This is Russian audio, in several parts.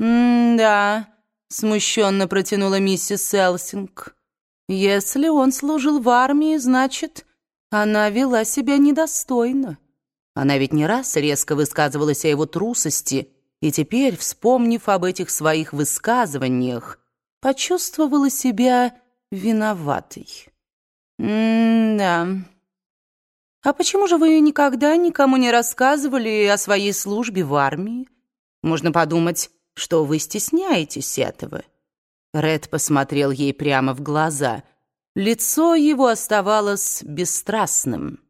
«М-да», — смущенно протянула миссис Селсинг. «Если он служил в армии, значит, она вела себя недостойно. Она ведь не раз резко высказывалась о его трусости, и теперь, вспомнив об этих своих высказываниях, почувствовала себя виноватой. «М-да. А почему же вы никогда никому не рассказывали о своей службе в армии? Можно подумать, что вы стесняетесь этого». Ред посмотрел ей прямо в глаза. Лицо его оставалось бесстрастным.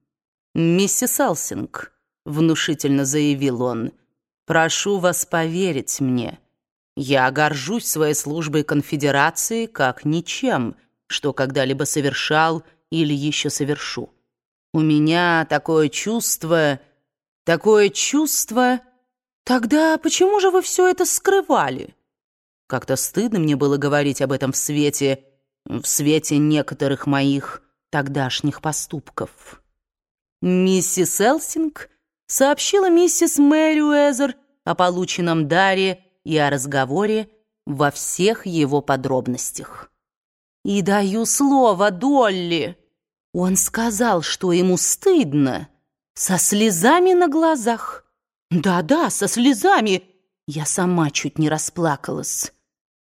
«Миссис Алсинг», — внушительно заявил он, — «прошу вас поверить мне». Я горжусь своей службой конфедерации как ничем, что когда-либо совершал или еще совершу. У меня такое чувство, такое чувство... Тогда почему же вы все это скрывали? Как-то стыдно мне было говорить об этом в свете, в свете некоторых моих тогдашних поступков. Миссис Элсинг сообщила миссис Мэри Уэзер о полученном даре и о разговоре во всех его подробностях. «И даю слово Долли!» Он сказал, что ему стыдно, со слезами на глазах. «Да-да, со слезами!» Я сама чуть не расплакалась.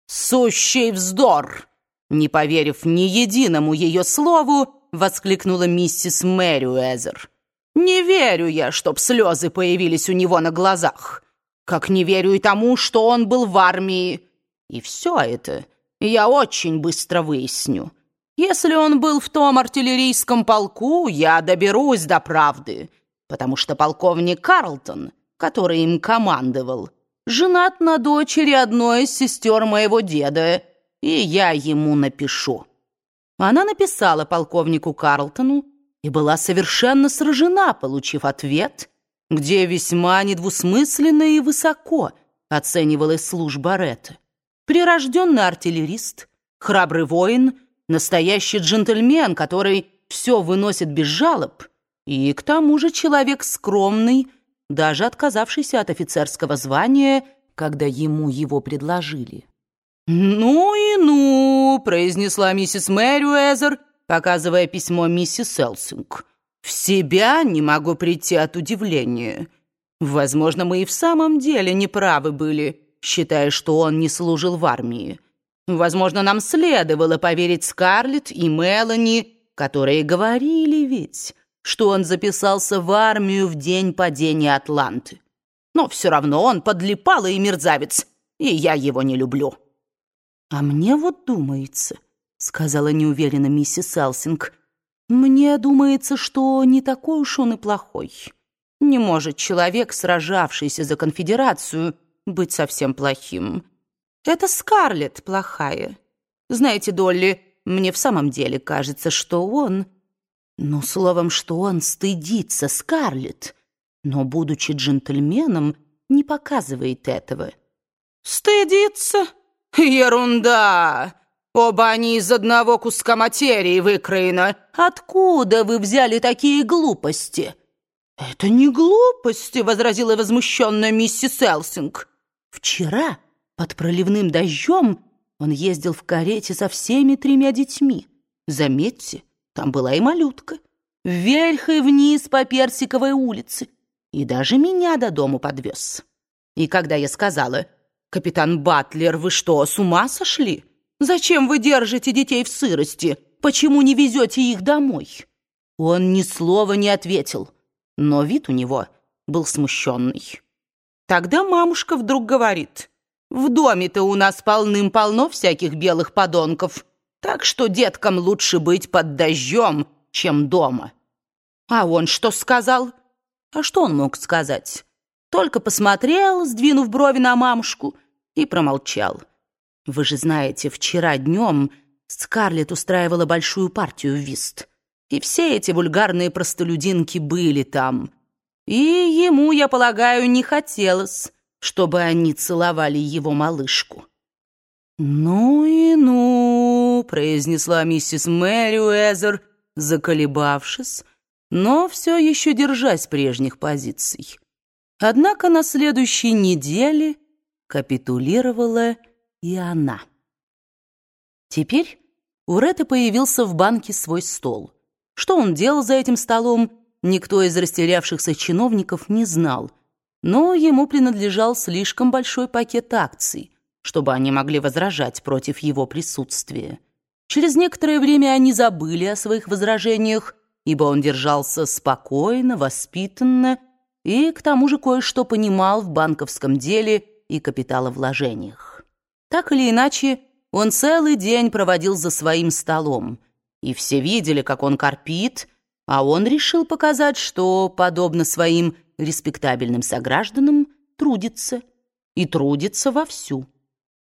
«Сущий вздор!» Не поверив ни единому ее слову, воскликнула миссис Мэри Уэзер. «Не верю я, чтоб слезы появились у него на глазах как не верю и тому, что он был в армии. И все это я очень быстро выясню. Если он был в том артиллерийском полку, я доберусь до правды, потому что полковник Карлтон, который им командовал, женат на дочери одной из сестер моего деда, и я ему напишу». Она написала полковнику Карлтону и была совершенно сражена, получив ответ — где весьма недвусмысленно и высоко оценивалась служба Ретта. Прирожденный артиллерист, храбрый воин, настоящий джентльмен, который все выносит без жалоб, и к тому же человек скромный, даже отказавшийся от офицерского звания, когда ему его предложили. «Ну и ну!» — произнесла миссис Мэрюэзер, показывая письмо миссис Элсинг. В себя не могу прийти от удивления. Возможно, мы и в самом деле неправы были, считая, что он не служил в армии. Возможно, нам следовало поверить Скарлетт и Мелани, которые говорили ведь, что он записался в армию в день падения Атланты. Но все равно он подлипал и мерзавец, и я его не люблю. «А мне вот думается», — сказала неуверенно миссис Алсинг, мне думается, что не такой уж он и плохой. Не может человек, сражавшийся за конфедерацию, быть совсем плохим. Это Скарлетт плохая. Знаете, Долли, мне в самом деле кажется, что он... Ну, словом, что он стыдится Скарлетт, но, будучи джентльменом, не показывает этого. «Стыдится? Ерунда! Оба они из одного куска материи выкроены. Откуда вы взяли такие глупости?» «Это не глупости», — возразила возмущенная миссис Элсинг. «Вчера, под проливным дождем, он ездил в карете со всеми тремя детьми. Заметьте, там была и малютка. Вверх и вниз по Персиковой улице. И даже меня до дому подвез. И когда я сказала, «Капитан Батлер, вы что, с ума сошли?» Зачем вы держите детей в сырости? Почему не везете их домой?» Он ни слова не ответил, но вид у него был смущенный. Тогда мамушка вдруг говорит, «В доме-то у нас полным-полно всяких белых подонков, так что деткам лучше быть под дождем, чем дома». А он что сказал? А что он мог сказать? Только посмотрел, сдвинув брови на мамушку, и промолчал. Вы же знаете, вчера днем Скарлетт устраивала большую партию в вист. И все эти вульгарные простолюдинки были там. И ему, я полагаю, не хотелось, чтобы они целовали его малышку. «Ну и ну», — произнесла миссис Мэри Уэзер, заколебавшись, но все еще держась прежних позиций. Однако на следующей неделе капитулировала и она. Теперь у Ретта появился в банке свой стол. Что он делал за этим столом, никто из растерявшихся чиновников не знал, но ему принадлежал слишком большой пакет акций, чтобы они могли возражать против его присутствия. Через некоторое время они забыли о своих возражениях, ибо он держался спокойно, воспитанно и к тому же кое-что понимал в банковском деле и капиталовложениях. Так или иначе, он целый день проводил за своим столом, и все видели, как он корпит, а он решил показать, что, подобно своим респектабельным согражданам, трудится, и трудится вовсю.